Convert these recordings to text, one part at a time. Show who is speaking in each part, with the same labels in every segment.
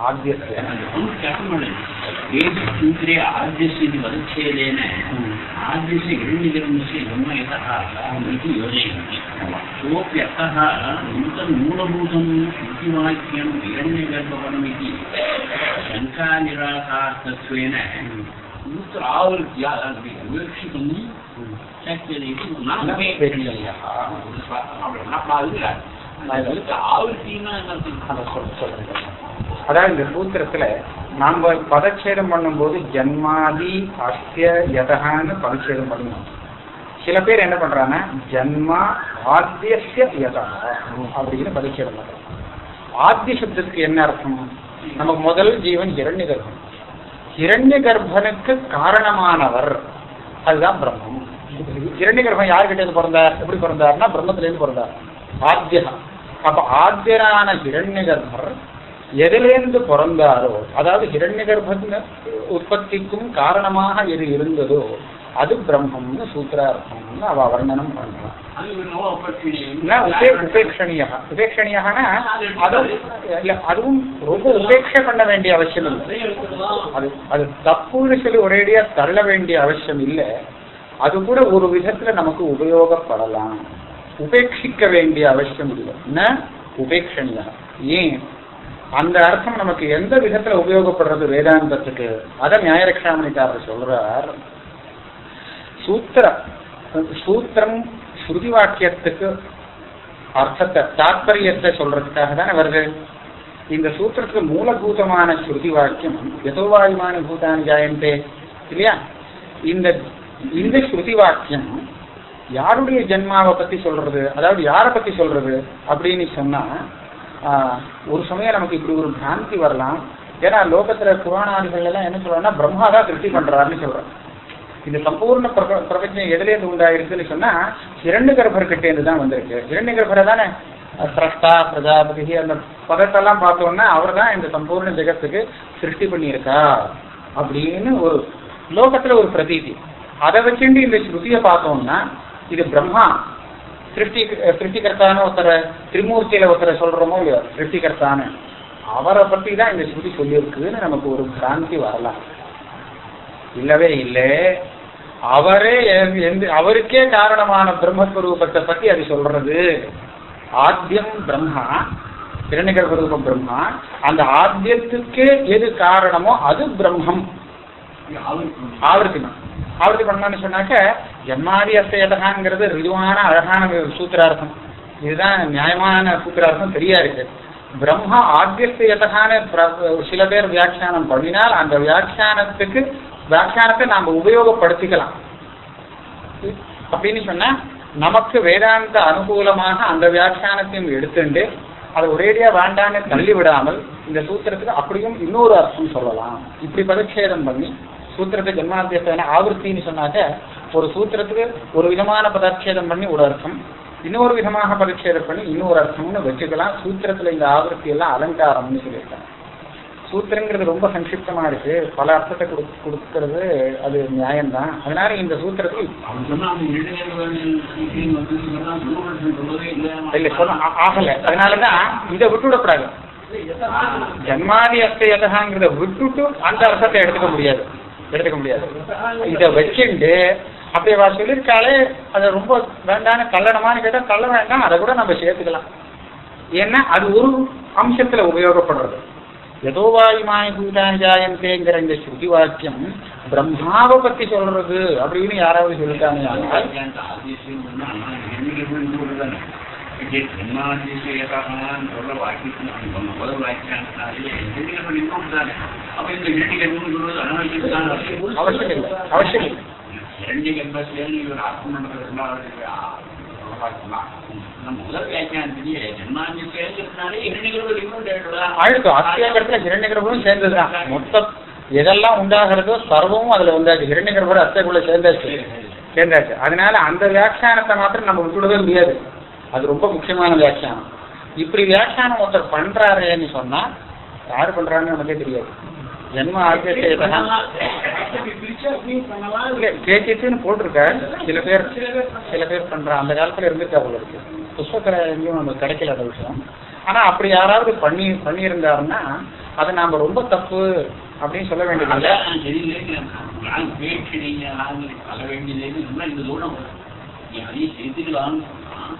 Speaker 1: ఆద్యస్య
Speaker 2: సూత్రే ఆద్యస్యది వదచ్చేదేన ఆద్యస్య గృహనిగమస్య బ్రహ్మ యత ఇది యోజయంతి సోప్యత నూతన మూలభూతం శుద్ధివాక్యం హిరణ్య గర్భవనమితి శంకానిరాకార్థత్వేన నూత్ర ఆవృత్యా వివక్షితుం శక్యతే न
Speaker 1: उपेक्षणीयः न आवृत्तिना न அதாவது இந்த சூத்திரத்துல நாம பதச்சேதம் பண்ணும்போது ஜன்மாதி அஸ்ய யதகான்னு பதச்சேதம் பண்ணணும் சில பேர் என்ன பண்றாங்கன்னா ஜன்மா ஆத்தியசிய யதா அப்படின்னு பதச்சேதம் பண்றாங்க. ஆத்திய சப்தத்துக்கு என்ன அர்த்தம்? நமக்கு முதல் ஜீவன் இரண்ய கர்ப்பம். இரண்ய கர்ப்பனுக்கு காரணமானவர் அதுதான் பிரம்மம். இரண்ய கர்ப்பம் யார்கிட்ட இருந்து பிறந்தார்? எப்படி பிறந்தார்னா பிரம்மத்திலேருந்து பிறந்தார். ஆத்தியா அப்ப ஆத்தியரான இரண்ய கர்ப்பர் எதிலேருந்து பிறந்தாரோ அதாவது ஹிரண்ய கர்ப்ப உற்பத்திக்கும் காரணமாக எது இருந்ததோ அது பிரம்மம்னு சூத்திரார்த்தம்னு அவ வர்ணனம் பண்றான் உபேட்சணியா உபேட்சணியானா அதுவும் இல்ல அதுவும் ரொம்ப உபேட்சை பண்ண வேண்டிய அவசியம் இல்லை. அது அது தப்புன்னு சொல்லி ஒரேடியா தள்ள வேண்டிய அவசியம் இல்லை. அது கூட ஒரு விதத்துல நமக்கு உபயோகப்படலாம். உபேட்சிக்க வேண்டிய அவசியம் இல்லை. என்ன உபேட்சணியா ஏன்? அந்த அர்த்தம் நமக்கு எந்த விதத்துல உபயோகப்படுறது வேதாந்தத்துக்கு? அத நியாயரக்ஷாமணிக்காரர் சொல்றார். சூத்திரம். சூத்திரம் ஸ்ருதி வாக்கியத்துக்கு அர்த்தத்தை தாத்பரியத்தை சொல்றதுக்காக தானே வருது. இந்த சூத்திரத்துக்கு மூலபூதமான ஸ்ருதி வாக்கியம் எதோவாயுமான பூதானி ஜாயந்தே இல்லையா? இந்த இந்த ஸ்ருதி வாக்கியம் யாருடைய ஜென்மாவை பத்தி சொல்றது? அதாவது யாரை பத்தி சொல்றது? அப்படின்னு சொன்னா ஒரு சமயம் நமக்கு இப்படி ஒரு பிராந்தி வரலாம். ஏன்னா லோகத்துல புராணாதிகள் எல்லாம் என்ன சொல்றாங்கன்னா பிரம்மா தான் திருப்தி பண்றாருன்னு சொல்றோம் இந்த சம்பூர்ண பிரப- பிரபஞ்சம் எதுல இருந்து உண்டாயிருக்குன்னு சொன்னா இரண்டு கர்ப்பர்கிட்ட இருந்து தான் வந்திருக்கு. இரண்டு கர்பரை தானே? சிரஷ்டா பிரஜாபதி அந்த பதத்தெல்லாம் பார்த்தோம்னா அவர் தான் இந்த சம்பூர்ண ஜெகத்துக்கு சிருஷ்டி பண்ணியிருக்கா. அப்படின்னு ஒரு லோகத்துல ஒரு பிரதீதி. அதை வச்சுட்டு இந்த ஸ்ருதியை பார்த்தோம்னா இது பிரம்மா. சிருஷ்டி சிருஷ்டிகர்த்தான ஒருத்தரை திரிமூர்த்தியில ஒருத்தரை சொல்றோமோ இல்லையோ சிருஷ்டிகர்த்தான்னு. அவரை பத்தி தான் இந்த ஸ்ருதி சொல்லியிருக்குன்னு நமக்கு ஒரு பிராந்தி வரலாம். இல்லவே இல்லை. அவரே எந்த- அவருக்கே காரணமான பிரம்மஸ்வரூபத்தை பத்தி அது சொல்றது. ஆத்தியம் பிரம்மா இரணிகர்பரூபம் பிரம்மா. அந்த ஆத்தியத்துக்கு எது காரணமோ அது பிரம்மம். ஆவர்த்தி பண்ணணும். ஆவர்த்தி பண்ணணும்னு சொன்னாக்க ஜன்மாதி அஸ்தயதகாங்கிறது ரிதுவான அழகான சூத்திரார்த்தம். இதுதான் நியாயமான சூத்திரார்த்தம் சரியா இருக்கு பிரம்மா ஆத்தியஸ்தயதகான சில பேர் வியாக்கியானம் பண்ணினால் அந்த வியாக்கியானத்துக்கு வியாக்கியானத்தை நாம் உபயோகப்படுத்திக்கலாம். அப்படின்னு சொன்னா நமக்கு வேதாந்த அனுகூலமாக அந்த வியாக்கியானத்தையும் எடுத்துண்டு அதை ஒரேடியா வேண்டான்னு தள்ளி விடாமல் இந்த சூத்திரத்துக்கு அப்படியும் இன்னொரு அர்த்தம் சொல்லலாம். இப்படி பதச்சேதம் பண்ணி சூத்திரத்தை ஜென்மாத்தியத்தை ஆவருத்தின்னு சொன்னாக்க ஒரு சூத்திரத்துக்கு ஒரு விதமான பதச்சேதம் பண்ணி ஒரு அர்த்தம் இன்னொரு விதமாக பதட்சேதம் பண்ணி இன்னொரு அர்த்தம்னு வச்சுக்கலாம். சூத்திரத்துல இந்த ஆவருத்தி எல்லாம் அலங்காரம்னு சொல்லியிருக்காங்க. சூத்திரங்கிறது ரொம்ப சங்கிப்தமா இருக்கு. பல அர்த்தத்தை கொடு கொடுக்கறது அது நியாயம்தான். அதனால இந்த சூத்திரத்தில் இல்ல சொல்ல ஆகல. அதனாலதான் இதை விட்டுவிடக்கூடாது. ஜன்மாதி அஸ்தயதகாங்கிறத விட்டுட்டு அந்த அர்த்தத்தை எடுத்துக்க முடியாது. எடுத்துக்க முடியாது. இதை வச்சுண்டு அப்படி வா சொல்லியிருக்காளே அதை ரொம்ப வேண்டான கல்லணமானு கேட்டால் கள்ள வேண்டாம் அதை கூட நம்ம சேர்த்துக்கலாம். ஏன்னா அது ஒரு அம்சத்துல உபயோகப்படுறது. எதோ வாயுமாய் பூதானி ஜாயந்தேங்கிற இந்த ஸ்ருதி வாக்கியம் பிரம்மாவை பத்தி சொல்றது அப்படின்னு யாராவது சொல்லிட்டாங்க அவசியம் இல்லை. அவசியம் இல்லை. ஆயிடுச்சு அத்தியாகரத்துல ஹிரண்ய கர்ப்பமும் சேர்ந்ததுதான் மொத்தம் எதெல்லாம் உண்டாகிறதோ சர்வமும் அதுல வந்தாச்சு. ஹிரண்ய கர்ப்பர் அத்தைக்குள்ள சேர்ந்தாச்சு. சேர்ந்தாச்சு. அதனால அந்த வியாக்கியானத்தை மாத்திரம் நம்ம விட்டுவிடவே முடியாது. அது ரொம்ப முக்கியமான வியாக்கியானம். இப்படி வியாக்கியானம் ஒருத்தர் பண்றாருன்னு சொன்னா யாரு பண்றாருன்னு நமக்கே தெரியாது. ஜென்ம ஆத்தியத்தை கேச்சிட்டுன்னு போட்டிருக்காரு. சில பேர் சில பேர் பண்றா அந்த காலத்துல இருந்திருக்கா போல இருக்கு. புஸ்தகத்துல எங்கேயும் நமக்கு கிடைக்கல அந்த விஷயம். ஆனா அப்படி யாராவது பண்ணி பண்ணியிருந்தாருன்னா அதை நாம ரொம்ப தப்பு அப்படின்னு சொல்ல வேண்டியதில்லை.
Speaker 2: சொல்ல வேண்டியது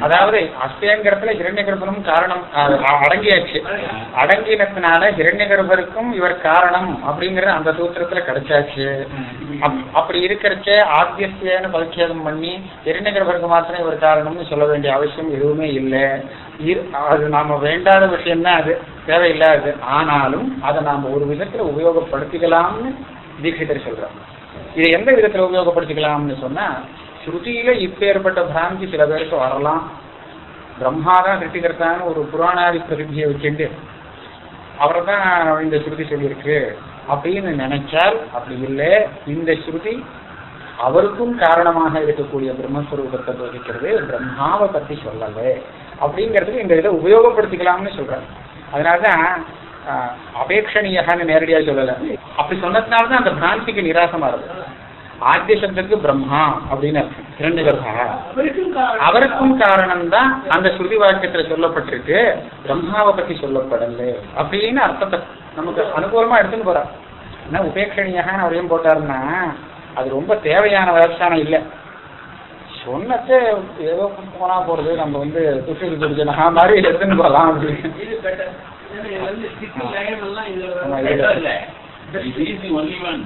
Speaker 1: அதாவது அஸ்தியங்கிறதுல ஹிரண்ய கர்ப்பனும் காரணம் அடங்கியாச்சு. அடங்கினத்தினால ஹிரண்ய கர்ப்பருக்கும் இவர் காரணம் அப்படிங்கிற அந்த சூத்திரத்துல கிடைச்சாச்சு. அப்படி இருக்கிறச்ச ஆத்தியஸ்தியான பரிச்சேதம் பண்ணி ஹிரண்ய கர்ப்பருக்கு மாத்திரம் இவர் காரணம்னு சொல்ல வேண்டிய அவசியம் எதுவுமே இல்லை. இரு- அது நாம வேண்டாத விஷயம் தான் அது தேவையில்லாது ஆனாலும் அதை நாம ஒரு விதத்துல உபயோகப்படுத்திக்கலாம்னு தீட்சிதர் சொல்றோம் இதை எந்த விதத்துல உபயோகப்படுத்திக்கலாம்னு சொன்னா ஸ்ருதியில இப்பேற்பட்ட பிராந்தி சில பேருக்கு வரலாம். பிரம்மாதான் சிருஷ்டிகர்த்தான்னு ஒரு புராணாதி பிரசித்தியை வச்சுட்டு அவரை தான் இந்த ஸ்ருதி சொல்லியிருக்கு அப்படின்னு நினைச்சால் அப்படி இல்லை இந்த ஸ்ருதி அவருக்கும் காரணமாக இருக்கக்கூடிய பிரம்மஸ்வரூபத்தை போதிக்கிறது பிரம்மாவை பத்தி சொல்லலை. அப்படிங்கிறதுக்கு இந்த இதை உபயோகப்படுத்திக்கலாம்னு சொல்றாரு. அதனாலதான் தான் அபேக்ஷணீயகான்னு நேரடியாக சொல்லலை. அப்படி சொன்னதுனாலதான் அந்த பிராந்திக்கு நிராசமா இருக்கு ஆத்திய சப்தத்துக்கு பிரம்மா அப்படின்னு அர்த்தம். இரண்டு கர்ப்பா
Speaker 3: அவருக்கும் காரணம்.
Speaker 1: தான் அந்த ஸ்ருதி வாக்கியத்துல சொல்லப்பட்டிருக்கு. பிரம்மாவை பத்தி சொல்லப்படல அப்படின்னு அர்த்தத்தை நமக்கு அனுகூலமா எடுத்துன்னு போறார் ஏன்னா உபேட்சணியாக அவரையும் போட்டாருன்னா அது ரொம்ப தேவையான வியாக்கியானம் இல்லை. சொன்னது ஏதோ போனா போறது நம்ம வந்து துஷ்டி குடிச்சனா மாதிரி எடுத்துன்னு போகலாம் அப்படின்னு.
Speaker 3: இது.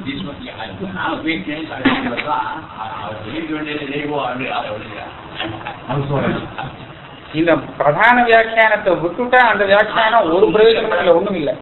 Speaker 2: This one, yeah, நான் பேசுறேன் சொல்லிக்க வேண்டியது தெய்வோ அப்படி
Speaker 1: இந்த பிரதான வியாக்கியானத்தை விட்டுட்டா அந்த வியாக்கியானம் ஒரு பிரயோஜனம் இல்லை ஒண்ணும் இல்லை